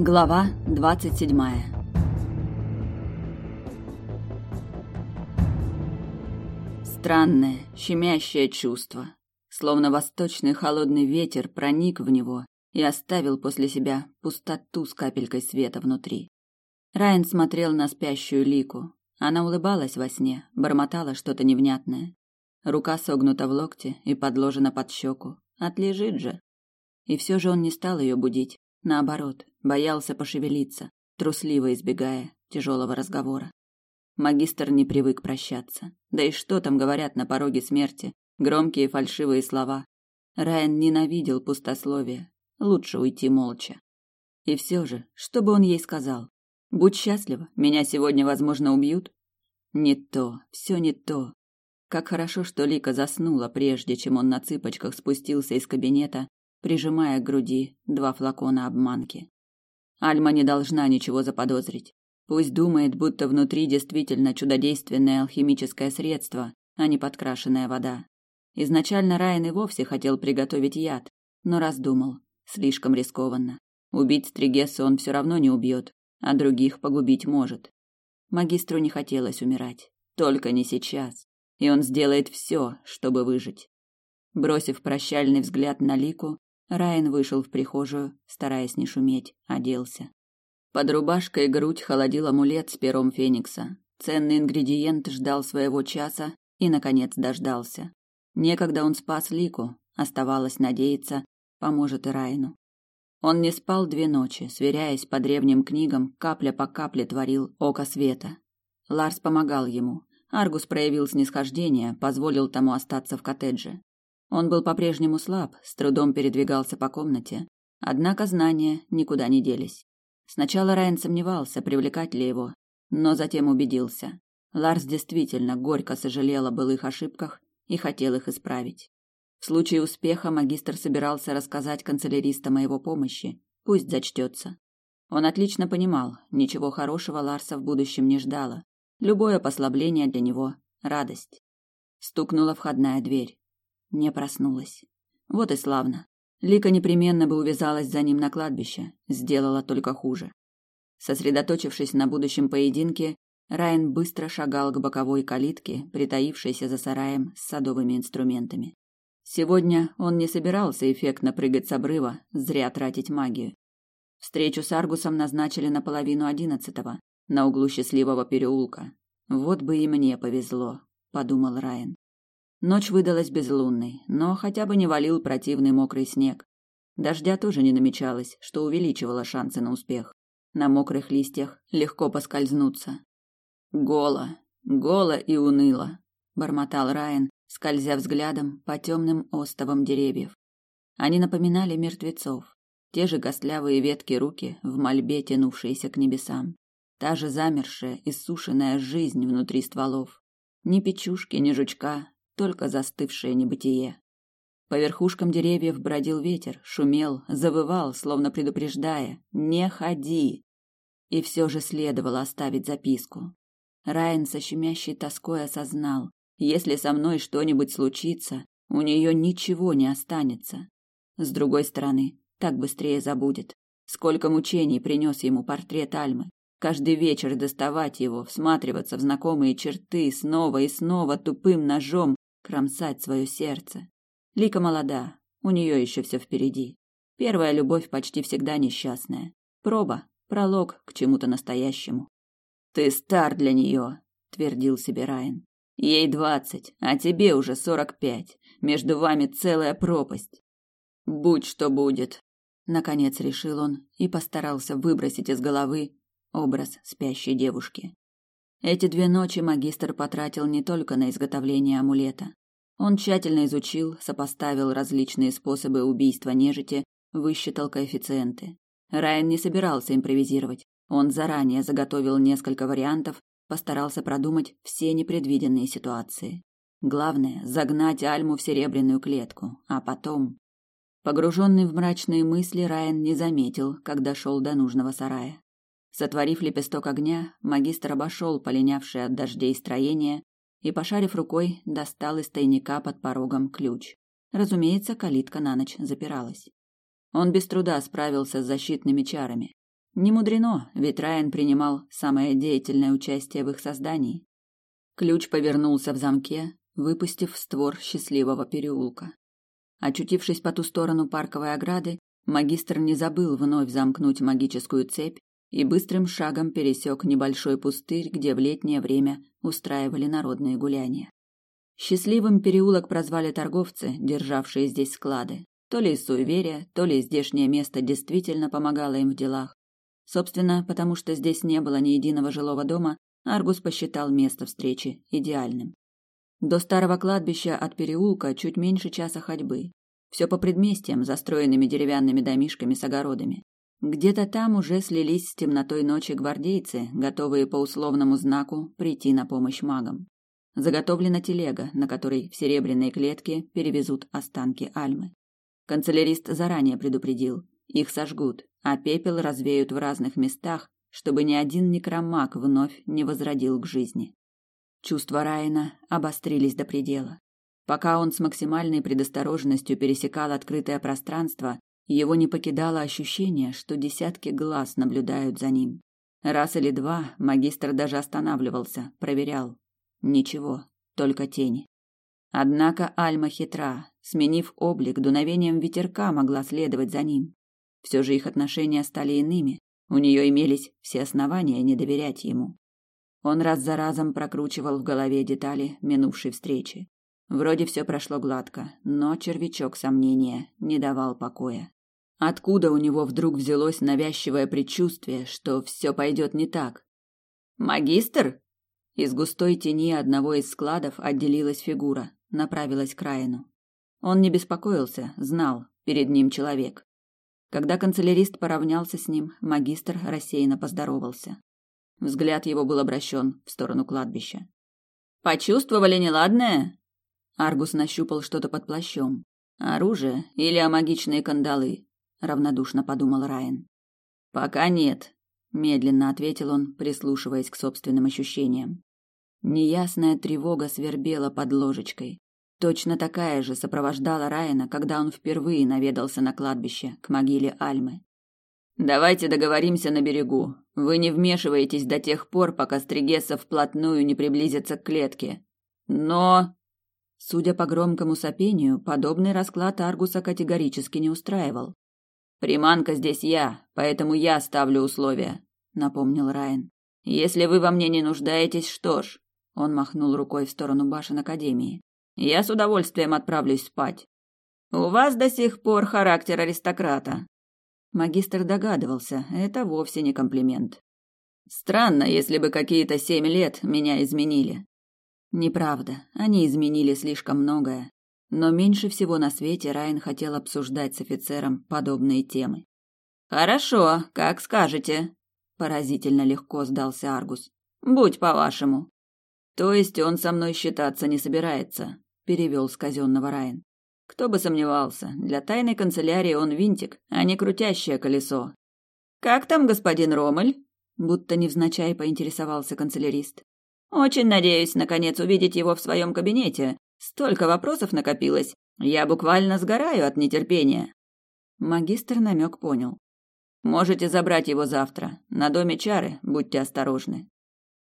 Глава двадцать седьмая Странное, щемящее чувство. Словно восточный холодный ветер проник в него и оставил после себя пустоту с капелькой света внутри. Райан смотрел на спящую Лику. Она улыбалась во сне, бормотала что-то невнятное. Рука согнута в локте и подложена под щеку. Отлежит же. И все же он не стал ее будить. Наоборот, боялся пошевелиться, трусливо избегая тяжелого разговора. Магистр не привык прощаться. Да и что там говорят на пороге смерти? Громкие фальшивые слова. Райан ненавидел пустословие. Лучше уйти молча. И все же, что бы он ей сказал? Будь счастлива, меня сегодня, возможно, убьют? Не то, все не то. Как хорошо, что Лика заснула, прежде чем он на цыпочках спустился из кабинета, прижимая к груди два флакона обманки. Альма не должна ничего заподозрить. Пусть думает, будто внутри действительно чудодейственное алхимическое средство, а не подкрашенная вода. Изначально Райан и вовсе хотел приготовить яд, но раздумал. Слишком рискованно. Убить Стригеса он все равно не убьет, а других погубить может. Магистру не хотелось умирать. Только не сейчас. И он сделает все, чтобы выжить. Бросив прощальный взгляд на Лику, Райан вышел в прихожую, стараясь не шуметь, оделся. Под рубашкой грудь холодил амулет с пером феникса. Ценный ингредиент ждал своего часа и, наконец, дождался. Некогда он спас Лику, оставалось надеяться, поможет и Райну. Он не спал две ночи, сверяясь по древним книгам, капля по капле творил око света. Ларс помогал ему. Аргус проявил снисхождение, позволил тому остаться в коттедже. Он был по-прежнему слаб, с трудом передвигался по комнате, однако знания никуда не делись. Сначала Райан сомневался, привлекать ли его, но затем убедился. Ларс действительно горько сожалел о былых ошибках и хотел их исправить. В случае успеха магистр собирался рассказать канцеляристам о его помощи, пусть зачтется. Он отлично понимал, ничего хорошего Ларса в будущем не ждало. Любое послабление для него – радость. Стукнула входная дверь. Не проснулась. Вот и славно. Лика непременно бы увязалась за ним на кладбище, сделала только хуже. Сосредоточившись на будущем поединке, Райан быстро шагал к боковой калитке, притаившейся за сараем с садовыми инструментами. Сегодня он не собирался эффектно прыгать с обрыва, зря тратить магию. Встречу с Аргусом назначили на половину одиннадцатого, на углу счастливого переулка. Вот бы и мне повезло, подумал Райан. Ночь выдалась безлунной, но хотя бы не валил противный мокрый снег. Дождя тоже не намечалось, что увеличивало шансы на успех. На мокрых листьях легко поскользнуться. Голо, голо и уныло, бормотал Райан, скользя взглядом по темным остовам деревьев. Они напоминали мертвецов. Те же костлявые ветки руки в мольбе тянувшиеся к небесам. Та же замершая, иссушенная жизнь внутри стволов. Ни печушки, ни жучка, только застывшее небытие. По верхушкам деревьев бродил ветер, шумел, завывал, словно предупреждая «Не ходи!» И все же следовало оставить записку. Райан со щемящей тоской осознал, если со мной что-нибудь случится, у нее ничего не останется. С другой стороны, так быстрее забудет. Сколько мучений принес ему портрет Альмы. Каждый вечер доставать его, всматриваться в знакомые черты, снова и снова тупым ножом кромсать свое сердце. Лика молода, у нее еще все впереди. Первая любовь почти всегда несчастная. Проба, пролог к чему-то настоящему. Ты стар для нее, твердил себе Райан. Ей двадцать, а тебе уже сорок пять. Между вами целая пропасть. Будь что будет, наконец решил он и постарался выбросить из головы образ спящей девушки. Эти две ночи магистр потратил не только на изготовление амулета. Он тщательно изучил, сопоставил различные способы убийства нежити, высчитал коэффициенты. Райан не собирался импровизировать. Он заранее заготовил несколько вариантов, постарался продумать все непредвиденные ситуации. Главное – загнать Альму в серебряную клетку, а потом... Погруженный в мрачные мысли, Райан не заметил, когда шел до нужного сарая. Сотворив лепесток огня, магистр обошел полинявшее от дождей строение и, пошарив рукой, достал из тайника под порогом ключ. Разумеется, калитка на ночь запиралась. Он без труда справился с защитными чарами. Не мудрено, ведь Райан принимал самое деятельное участие в их создании. Ключ повернулся в замке, выпустив створ счастливого переулка. Очутившись по ту сторону парковой ограды, магистр не забыл вновь замкнуть магическую цепь и быстрым шагом пересек небольшой пустырь, где в летнее время устраивали народные гуляния. Счастливым переулок прозвали торговцы, державшие здесь склады. То ли из суеверия, то ли здешнее место действительно помогало им в делах. Собственно, потому что здесь не было ни единого жилого дома, Аргус посчитал место встречи идеальным. До старого кладбища от переулка чуть меньше часа ходьбы. Все по предместьям, застроенными деревянными домишками с огородами. Где-то там уже слились с темнотой ночи гвардейцы, готовые по условному знаку прийти на помощь магам. Заготовлена телега, на которой в серебряной клетке перевезут останки Альмы. Канцелярист заранее предупредил, их сожгут, а пепел развеют в разных местах, чтобы ни один некромаг вновь не возродил к жизни. Чувства Райана обострились до предела. Пока он с максимальной предосторожностью пересекал открытое пространство, его не покидало ощущение, что десятки глаз наблюдают за ним. Раз или два магистр даже останавливался, проверял. Ничего, только тени. Однако Альма хитра, сменив облик, дуновением ветерка могла следовать за ним. Все же их отношения стали иными, у нее имелись все основания не доверять ему. Он раз за разом прокручивал в голове детали минувшей встречи. Вроде все прошло гладко, но червячок сомнения не давал покоя. Откуда у него вдруг взялось навязчивое предчувствие, что все пойдет не так? «Магистр?» Из густой тени одного из складов отделилась фигура, направилась к Райану. Он не беспокоился, знал, перед ним человек. Когда канцелярист поравнялся с ним, магистр рассеянно поздоровался. Взгляд его был обращен в сторону кладбища. «Почувствовали неладное?» Аргус нащупал что-то под плащом. «Оружие или амагичные кандалы?» Равнодушно подумал Райан. Пока нет, медленно ответил он, прислушиваясь к собственным ощущениям. Неясная тревога свербела под ложечкой. Точно такая же сопровождала Райана, когда он впервые наведался на кладбище к могиле Альмы. Давайте договоримся на берегу. Вы не вмешиваетесь до тех пор, пока Стригеса вплотную не приблизится к клетке. Но Судя по громкому сопению, подобный расклад Аргуса категорически не устраивал. Приманка здесь я, поэтому я ставлю условия, напомнил Райан. Если вы во мне не нуждаетесь, что ж, он махнул рукой в сторону башен академии. Я с удовольствием отправлюсь спать. У вас до сих пор характер аристократа. Магистр догадывался, это вовсе не комплимент. Странно, если бы какие-то семь лет меня изменили. Неправда, они изменили слишком многое. Но меньше всего на свете Райан хотел обсуждать с офицером подобные темы. Хорошо, как скажете, поразительно легко сдался Аргус. Будь по-вашему. То есть он со мной считаться не собирается, перевел с казенного Райан. Кто бы сомневался, для тайной канцелярии он винтик, а не крутящее колесо. Как там господин Ромель? Будто невзначай поинтересовался канцелярист. Очень надеюсь, наконец, увидеть его в своем кабинете, Столько вопросов накопилось. Я буквально сгораю от нетерпения. Магистр намек понял. Можете забрать его завтра. На доме чары, будьте осторожны.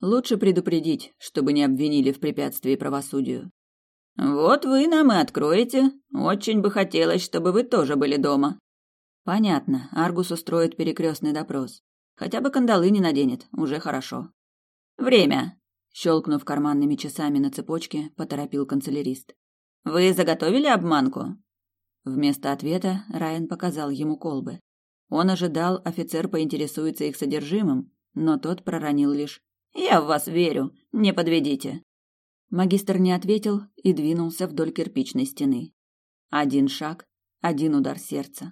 Лучше предупредить, чтобы не обвинили в препятствии правосудию. Вот вы нам и откроете. Очень бы хотелось, чтобы вы тоже были дома. Понятно. Аргус устроит перекрестный допрос. Хотя бы кандалы не наденет, уже хорошо. Время. Щелкнув карманными часами на цепочке, поторопил канцелярист. «Вы заготовили обманку?» Вместо ответа Райан показал ему колбы. Он ожидал, офицер поинтересуется их содержимым, но тот проронил лишь «Я в вас верю, не подведите». Магистр не ответил и двинулся вдоль кирпичной стены. Один шаг, один удар сердца.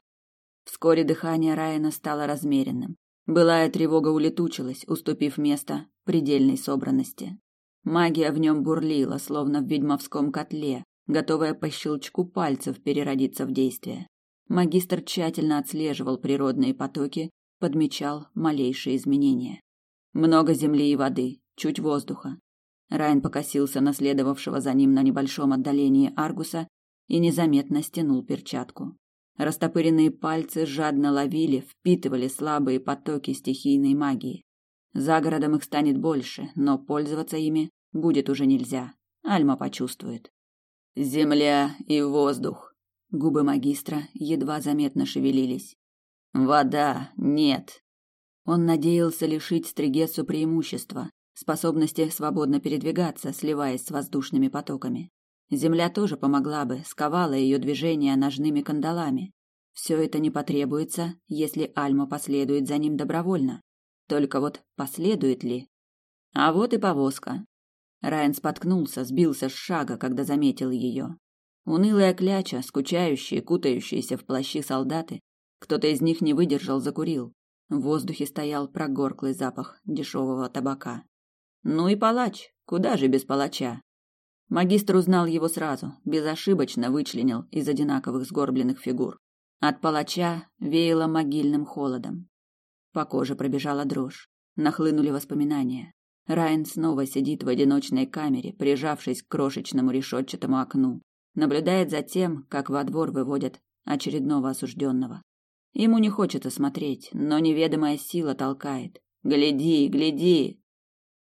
Вскоре дыхание Райана стало размеренным. Былая тревога улетучилась, уступив место предельной собранности. Магия в нем бурлила, словно в ведьмовском котле, готовая по щелчку пальцев переродиться в действие. Магистр тщательно отслеживал природные потоки, подмечал малейшие изменения. Много земли и воды, чуть воздуха. Райан покосился на следовавшего за ним на небольшом отдалении Аргуса и незаметно стянул перчатку. Растопыренные пальцы жадно ловили, впитывали слабые потоки стихийной магии. За городом их станет больше, но пользоваться ими будет уже нельзя. Альма почувствует. Земля и воздух. Губы магистра едва заметно шевелились. Вода нет. Он надеялся лишить Стригесу преимущества, способности свободно передвигаться, сливаясь с воздушными потоками. Земля тоже помогла бы, сковала ее движения ножными кандалами. Все это не потребуется, если Альма последует за ним добровольно. Только вот последует ли? А вот и повозка. Райан споткнулся, сбился с шага, когда заметил ее. Унылая кляча, скучающие, кутающиеся в плащи солдаты, кто-то из них не выдержал, закурил. В воздухе стоял прогорклый запах дешевого табака. Ну и палач, куда же без палача? Магистр узнал его сразу, безошибочно вычленил из одинаковых сгорбленных фигур. От палача веяло могильным холодом. По коже пробежала дрожь, нахлынули воспоминания. Райан снова сидит в одиночной камере, прижавшись к крошечному решетчатому окну, наблюдает за тем, как во двор выводят очередного осужденного. Ему не хочется смотреть, но неведомая сила толкает. «Гляди, гляди!»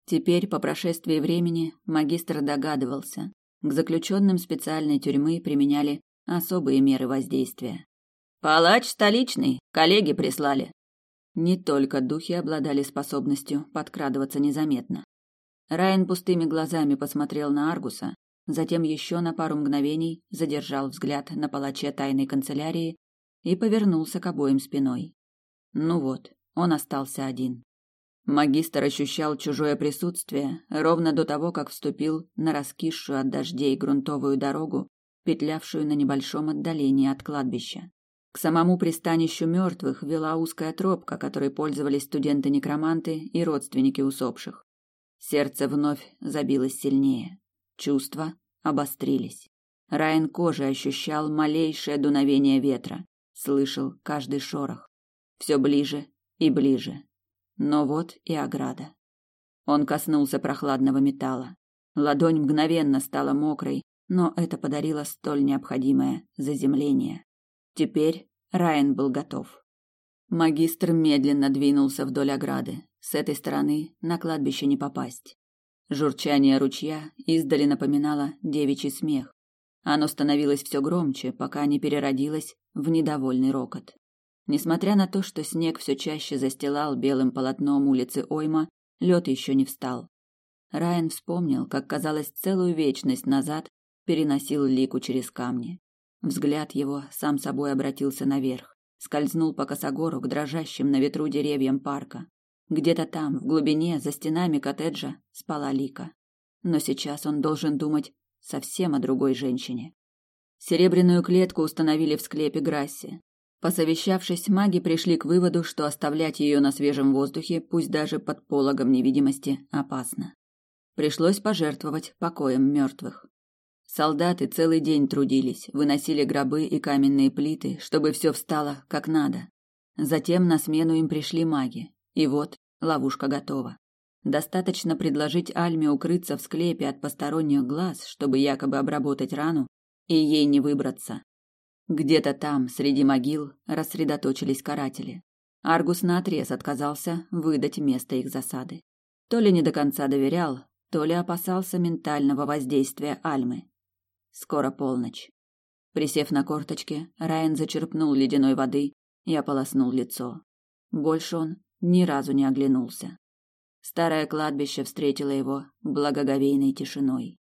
Теперь, по прошествии времени, магистр догадывался. К заключенным специальной тюрьмы применяли особые меры воздействия. «Палач столичный, коллеги прислали». Не только духи обладали способностью подкрадываться незаметно. Райан пустыми глазами посмотрел на Аргуса, затем еще на пару мгновений задержал взгляд на палаче тайной канцелярии и повернулся к обоим спиной. Ну вот, он остался один. Магистр ощущал чужое присутствие ровно до того, как вступил на раскисшую от дождей грунтовую дорогу, петлявшую на небольшом отдалении от кладбища. К самому пристанищу мертвых вела узкая тропка, которой пользовались студенты-некроманты и родственники усопших. Сердце вновь забилось сильнее. Чувства обострились. Райан кожей ощущал малейшее дуновение ветра, слышал каждый шорох. Все ближе и ближе. Но вот и ограда. Он коснулся прохладного металла. Ладонь мгновенно стала мокрой, но это подарило столь необходимое заземление. Теперь Райан был готов. Магистр медленно двинулся вдоль ограды. С этой стороны на кладбище не попасть. Журчание ручья издали напоминало девичий смех. Оно становилось все громче, пока не переродилось в недовольный рокот. Несмотря на то, что снег все чаще застилал белым полотном улицы Ойма, лед еще не встал. Райан вспомнил, как казалось целую вечность назад переносил Лику через камни. Взгляд его сам собой обратился наверх, скользнул по косогору к дрожащим на ветру деревьям парка. Где-то там, в глубине, за стенами коттеджа, спала Лика. Но сейчас он должен думать совсем о другой женщине. Серебряную клетку установили в склепе Грасси. Посовещавшись, маги пришли к выводу, что оставлять ее на свежем воздухе, пусть даже под пологом невидимости, опасно. Пришлось пожертвовать покоем мертвых. Солдаты целый день трудились, выносили гробы и каменные плиты, чтобы все встало как надо. Затем на смену им пришли маги. И вот ловушка готова. Достаточно предложить Альме укрыться в склепе от посторонних глаз, чтобы якобы обработать рану, и ей не выбраться. Где-то там, среди могил, рассредоточились каратели. Аргус наотрез отказался выдать место их засады. То ли не до конца доверял, то ли опасался ментального воздействия Альмы. Скоро полночь. Присев на корточки, Райан зачерпнул ледяной воды и ополоснул лицо. Больше он ни разу не оглянулся. Старое кладбище встретило его благоговейной тишиной.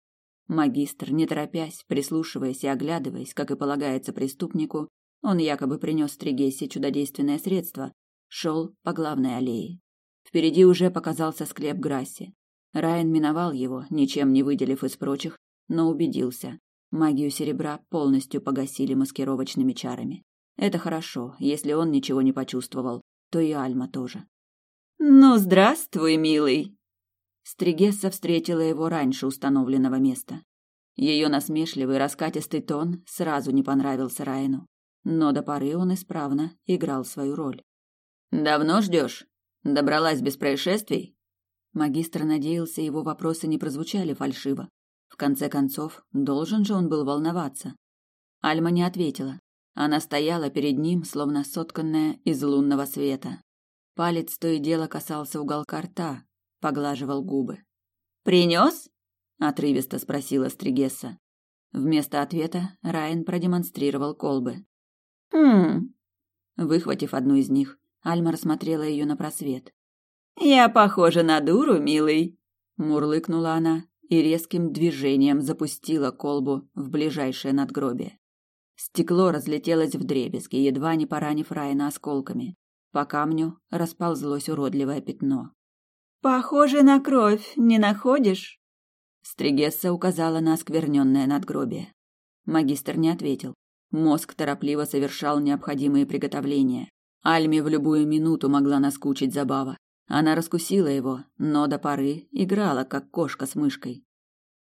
Магистр, не торопясь, прислушиваясь и оглядываясь, как и полагается преступнику, он якобы принес Тригессе чудодейственное средство, шел по главной аллее. Впереди уже показался склеп Грасси. Райан миновал его, ничем не выделив из прочих, но убедился. Магию серебра полностью погасили маскировочными чарами. Это хорошо, если он ничего не почувствовал, то и Альма тоже. «Ну, здравствуй, милый!» Стригесса встретила его раньше установленного места. Ее насмешливый раскатистый тон сразу не понравился Райну, но до поры он исправно играл свою роль. «Давно ждешь? Добралась без происшествий?» Магистр надеялся, его вопросы не прозвучали фальшиво. В конце концов, должен же он был волноваться. Альма не ответила. Она стояла перед ним, словно сотканная из лунного света. Палец то и дело касался уголка рта, поглаживал губы. «Принес?» — отрывисто спросила Стригесса. Вместо ответа Райан продемонстрировал колбы. «Хм...» Выхватив одну из них, Альма рассмотрела ее на просвет. «Я похожа на дуру, милый!» Мурлыкнула она и резким движением запустила колбу в ближайшее надгробие. Стекло разлетелось вдребезги, едва не поранив Райана осколками. По камню расползлось уродливое пятно. «Похоже на кровь, не находишь?» Стригесса указала на оскверненное надгробие. Магистр не ответил. Мозг торопливо совершал необходимые приготовления. Альме в любую минуту могла наскучить забава. Она раскусила его, но до поры играла, как кошка с мышкой.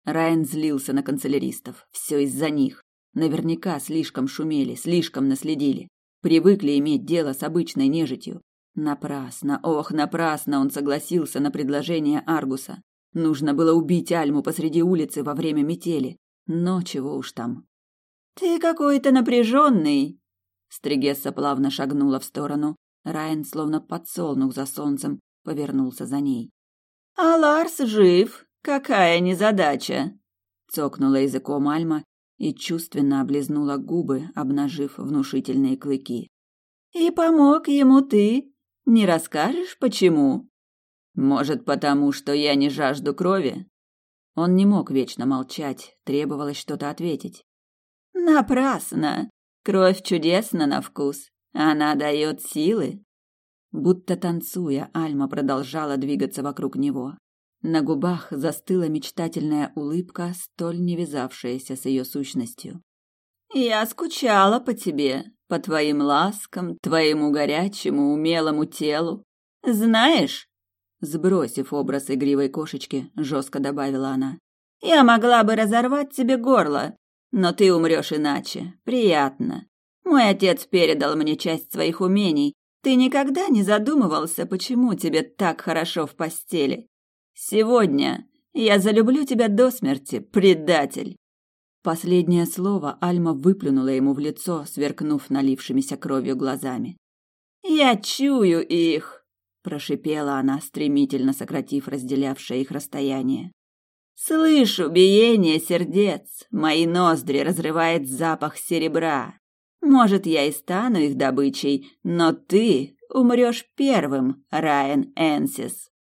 Райан злился на канцеляристов. Все из-за них. Наверняка слишком шумели, слишком наследили. Привыкли иметь дело с обычной нежитью. Напрасно, ох, напрасно он согласился на предложение Аргуса. Нужно было убить Альму посреди улицы во время метели. Но чего уж там. «Ты какой-то напряженный!» Стригесса плавно шагнула в сторону. Райан, словно подсолнух за солнцем, повернулся за ней. «А Ларс жив! Какая незадача!» Цокнула языком Альма и чувственно облизнула губы, обнажив внушительные клыки. «И помог ему ты. Не расскажешь, почему?» «Может, потому что я не жажду крови?» Он не мог вечно молчать, требовалось что-то ответить. «Напрасно! Кровь чудесна на вкус. Она дает силы». Будто танцуя, Альма продолжала двигаться вокруг него. На губах застыла мечтательная улыбка, столь не вязавшаяся с ее сущностью. «Я скучала по тебе, по твоим ласкам, твоему горячему, умелому телу. Знаешь...» Сбросив образ игривой кошечки, жестко добавила она. «Я могла бы разорвать тебе горло, но ты умрешь иначе. Приятно. Мой отец передал мне часть своих умений. Ты никогда не задумывался, почему тебе так хорошо в постели? Сегодня я залюблю тебя до смерти, предатель. Последнее слово Альма выплюнула ему в лицо, сверкнув налившимися кровью глазами. Я чую их, прошипела она, стремительно сократив разделявшее их расстояние. Слышу биение сердец, мои ноздри разрывает запах серебра. Может, я и стану их добычей, но ты умрешь первым, Райан Энсис.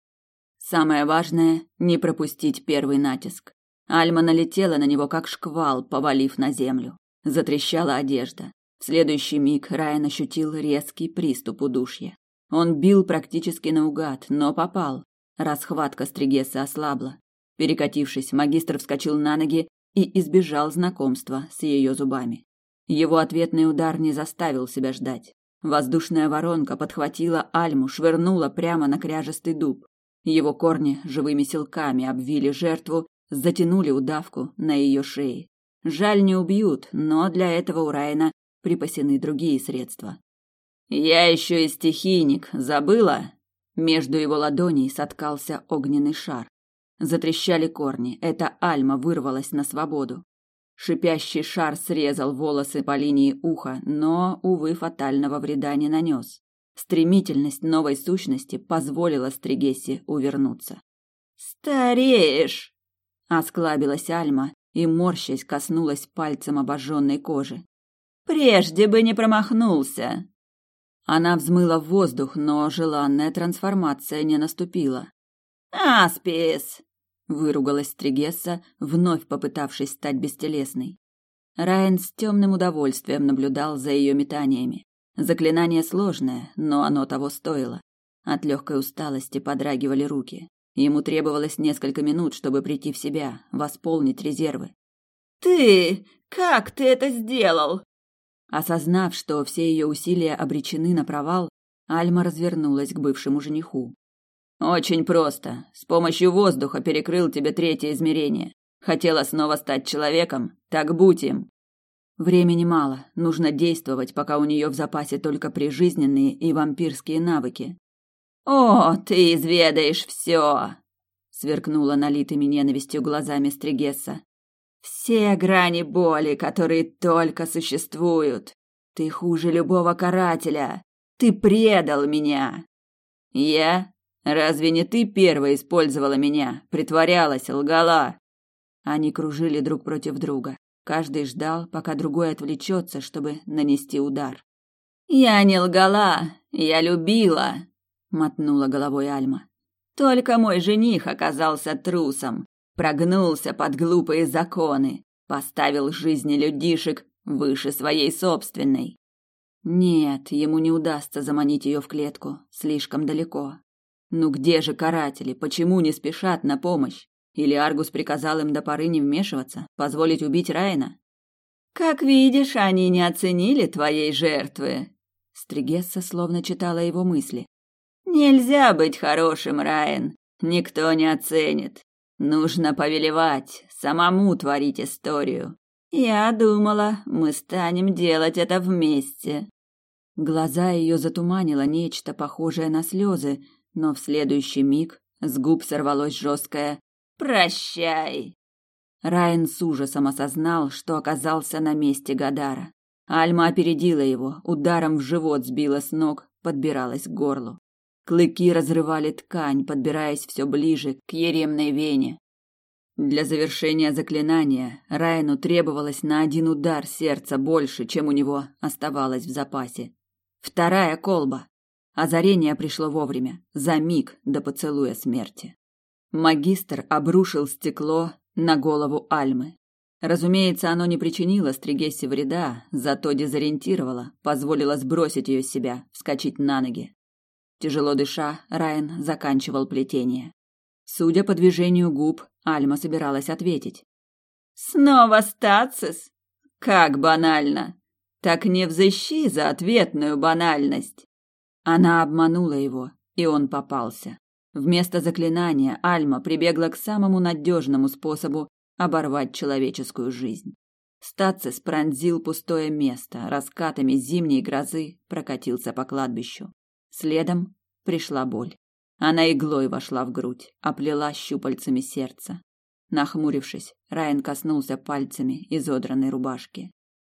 Самое важное — не пропустить первый натиск. Альма налетела на него, как шквал, повалив на землю. Затрещала одежда. В следующий миг Райан ощутил резкий приступ удушья. Он бил практически наугад, но попал. Расхватка Стригеса ослабла. Перекатившись, магистр вскочил на ноги и избежал знакомства с ее зубами. Его ответный удар не заставил себя ждать. Воздушная воронка подхватила Альму, швырнула прямо на кряжестый дуб. Его корни живыми силками обвили жертву, затянули удавку на ее шее. Жаль, не убьют, но для этого у Райана припасены другие средства. «Я еще и стихийник, забыла?» Между его ладоней соткался огненный шар. Затрещали корни, эта альма вырвалась на свободу. Шипящий шар срезал волосы по линии уха, но, увы, фатального вреда не нанес. Стремительность новой сущности позволила Стригессе увернуться. «Стареешь!» — осклабилась Альма и, морщась, коснулась пальцем обожженной кожи. «Прежде бы не промахнулся!» Она взмыла в воздух, но желанная трансформация не наступила. «Аспис!» — выругалась Стригесса, вновь попытавшись стать бестелесной. Райан с темным удовольствием наблюдал за ее метаниями. Заклинание сложное, но оно того стоило. От легкой усталости подрагивали руки. Ему требовалось несколько минут, чтобы прийти в себя, восполнить резервы. «Ты! Как ты это сделал?» Осознав, что все ее усилия обречены на провал, Альма развернулась к бывшему жениху. «Очень просто. С помощью воздуха перекрыл тебе третье измерение. Хотела снова стать человеком? Так будь им. Времени мало, нужно действовать, пока у нее в запасе только прижизненные и вампирские навыки. «О, ты изведаешь все!» — сверкнула налитыми ненавистью глазами Стригесса. «Все грани боли, которые только существуют. Ты хуже любого карателя. Ты предал меня. Я? Разве не ты первая использовала меня, притворялась, лгала? Они кружили друг против друга. Каждый ждал, пока другой отвлечется, чтобы нанести удар. Я не лгала, я любила, мотнула головой Альма. Только мой жених оказался трусом, прогнулся под глупые законы, поставил жизни людишек выше своей собственной. Нет, ему не удастся заманить ее в клетку, слишком далеко. Ну где же каратели? Почему не спешат на помощь? Или Аргус приказал им до поры не вмешиваться, позволить убить Райна? Как видишь, они не оценили твоей жертвы. Стригесса словно читала его мысли. Нельзя быть хорошим, Райан. Никто не оценит. Нужно повелевать, самому творить историю. Я думала, мы станем делать это вместе. Глаза ее затуманило нечто похожее на слезы, но в следующий миг с губ сорвалось жесткое «Прощай!». Райан с ужасом осознал, что оказался на месте Гадара. Альма опередила его, ударом в живот сбила с ног, подбиралась к горлу. Клыки разрывали ткань, подбираясь все ближе к еремной вене. Для завершения заклинания Райну требовалось на один удар сердца больше, чем у него оставалось в запасе. Вторая колба. Озарение пришло вовремя, за миг до поцелуя смерти. Магистр обрушил стекло на голову Альмы. Разумеется, оно не причинило Стригессе вреда, зато дезориентировало, позволило сбросить ее с себя, вскочить на ноги. Тяжело дыша, Райан заканчивал плетение. Судя по движению губ, Альма собиралась ответить. «Снова стацис? Как банально! Так не взыщи за ответную банальность!» Она обманула его, и он попался. Вместо заклинания Альма прибегла к самому надежному способу оборвать человеческую жизнь. Стацис пронзил пустое место, раскатами зимней грозы прокатился по кладбищу. Следом пришла боль. Она иглой вошла в грудь, оплела щупальцами сердце. Нахмурившись, Райан коснулся пальцами изодранной рубашки.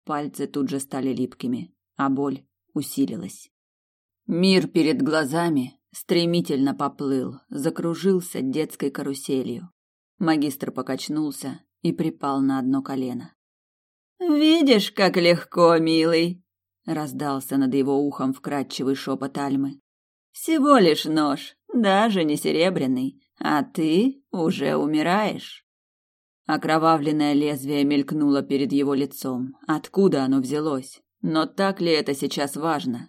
Пальцы тут же стали липкими, а боль усилилась. Мир перед глазами стремительно поплыл, закружился детской каруселью. Магистр покачнулся и припал на одно колено. «Видишь, как легко, милый!» раздался над его ухом вкрадчивый шепот Альмы. Всего лишь нож, даже не серебряный, а ты уже умираешь. Окровавленное лезвие мелькнуло перед его лицом. Откуда оно взялось? Но так ли это сейчас важно?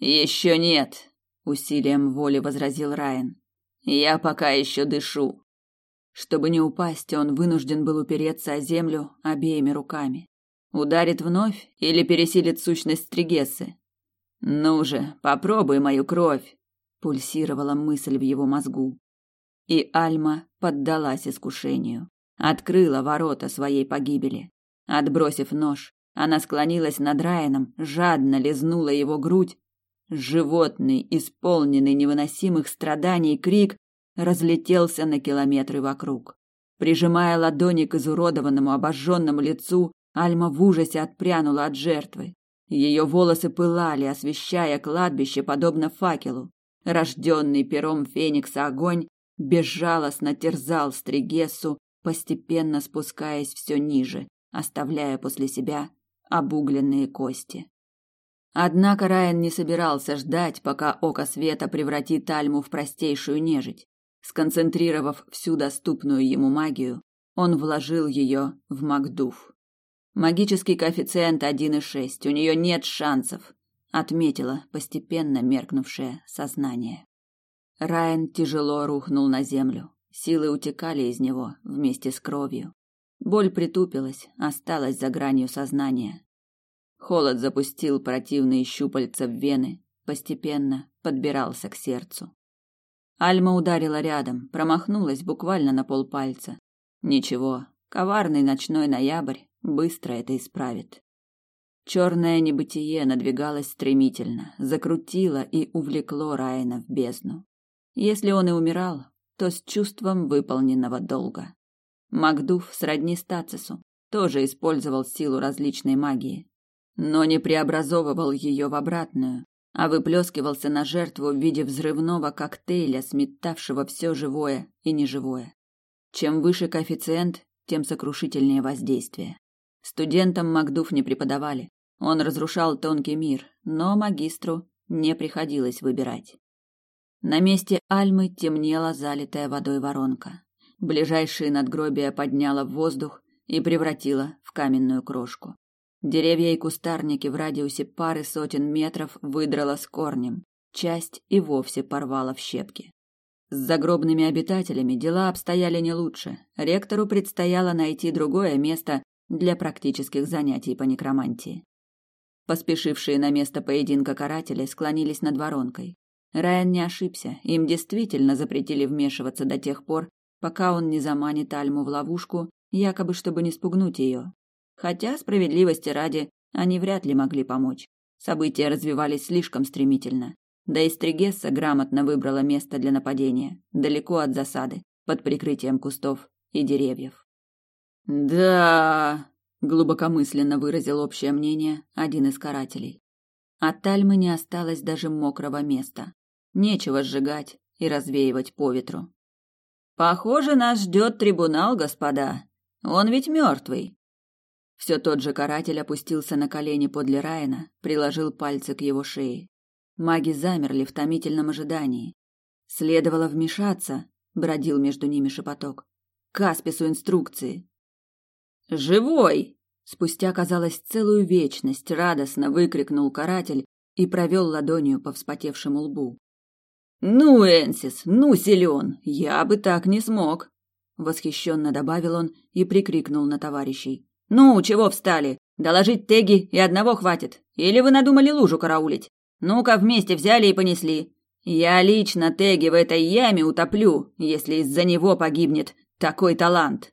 Еще нет, усилием воли возразил Райан. Я пока еще дышу. Чтобы не упасть, он вынужден был упереться о землю обеими руками. Ударит вновь или пересилит сущность Стригессы? Ну же, попробуй мою кровь, пульсировала мысль в его мозгу. И Альма поддалась искушению, открыла ворота своей погибели. Отбросив нож, она склонилась над Райаном, жадно лизнула его грудь. Животный, исполненный невыносимых страданий крик разлетелся на километры вокруг. Прижимая ладони к изуродованному обожженному лицу, Альма в ужасе отпрянула от жертвы. Ее волосы пылали, освещая кладбище подобно факелу. Рожденный пером феникса огонь безжалостно терзал Стригессу, постепенно спускаясь все ниже, оставляя после себя обугленные кости. Однако Райан не собирался ждать, пока око света превратит Альму в простейшую нежить. Сконцентрировав всю доступную ему магию, он вложил ее в Макдув. Магический коэффициент 1,6. У нее нет шансов, отметила постепенно меркнувшее сознание. Райан тяжело рухнул на землю. Силы утекали из него вместе с кровью. Боль притупилась, осталась за гранью сознания. Холод запустил противные щупальца в вены, постепенно подбирался к сердцу. Альма ударила рядом, промахнулась буквально на полпальца. Ничего, коварный ночной ноябрь быстро это исправит. Черное небытие надвигалось стремительно, закрутило и увлекло Райана в бездну. Если он и умирал, то с чувством выполненного долга. Макдув сродни Стацису, тоже использовал силу различной магии. Но не преобразовывал ее в обратную, а выплескивался на жертву в виде взрывного коктейля, сметавшего все живое и неживое. Чем выше коэффициент, тем сокрушительнее воздействие. Студентам Макдув не преподавали. Он разрушал тонкий мир, но магистру не приходилось выбирать. На месте Альмы темнела залитая водой воронка. Ближайшие надгробия подняла в воздух и превратила в каменную крошку. Деревья и кустарники в радиусе пары сотен метров выдрала с корнем, часть и вовсе порвала в щепки. С загробными обитателями дела обстояли не лучше. Ректору предстояло найти другое место для практических занятий по некромантии. Поспешившие на место поединка каратели склонились над воронкой. Райан не ошибся, им действительно запретили вмешиваться до тех пор, пока он не заманит Альму в ловушку, якобы чтобы не спугнуть ее. Хотя, справедливости ради, они вряд ли могли помочь. События развивались слишком стремительно. Да и Стригесса грамотно выбрала место для нападения, далеко от засады, под прикрытием кустов и деревьев. «Да...» — глубокомысленно выразил общее мнение один из карателей. От Тальмы не осталось даже мокрого места. Нечего сжигать и развеивать по ветру. «Похоже, нас ждет трибунал, господа. Он ведь мертвый. Все тот же каратель опустился на колени подле Райана, приложил пальцы к его шее. Маги замерли в томительном ожидании. Следовало вмешаться, бродил между ними шепоток. К Аспису инструкции. «Живой!» Спустя, казалось, целую вечность радостно выкрикнул каратель и провел ладонью по вспотевшему лбу. «Ну, Энсис, ну, силен! Я бы так не смог!» Восхищенно добавил он и прикрикнул на товарищей. «Ну, чего встали? Доложить Теги и одного хватит. Или вы надумали лужу караулить? Ну-ка, вместе взяли и понесли. Я лично Теги в этой яме утоплю, если из-за него погибнет такой талант».